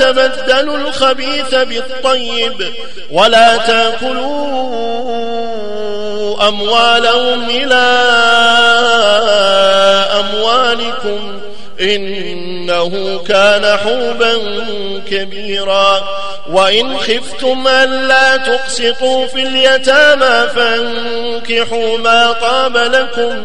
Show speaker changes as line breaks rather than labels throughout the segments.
ولا تتبدلوا الخبيث بالطيب ولا تأكلوا أموالهم إلى أموالكم إنه كان حوبا كبيرا. وإن خفتم ألا تقسطوا في اليتامى فانكحوا ما طاب لكم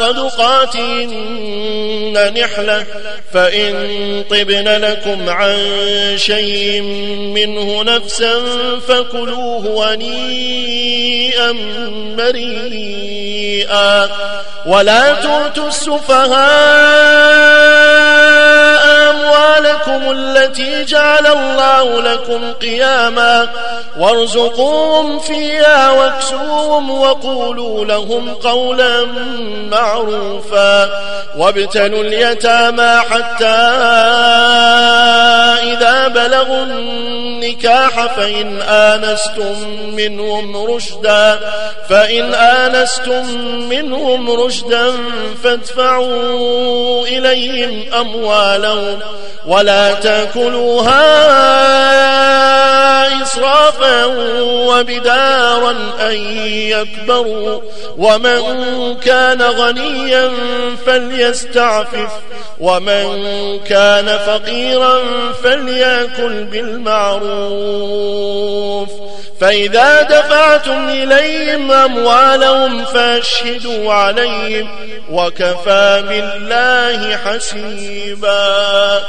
صدقاتهن نحلة فإن طبن لكم عن شيء منه نفسا فكلوه هنيئا مريئا. ولا تؤتوا السفهاء التي جعل الله لكم قياما وارزقوهم فيها واكسوهم وقولوا لهم قولا معروفا وابتلوا اليتامى حتى إذا بلغوا النكاح فإن آنستم منهم رشدا فإن آنستم منهم رشدا فادفعوا إليهم أموالهم ولا تأكلوها إسرافا وبدارا أن يكبروا. ومن كان غنيا فليستعفف. ومن كان فقيرا فليأكل بالمعروف. فإذا دفعتم إليهم أموالهم فأشهدوا عليهم وكفى بالله حسيبا.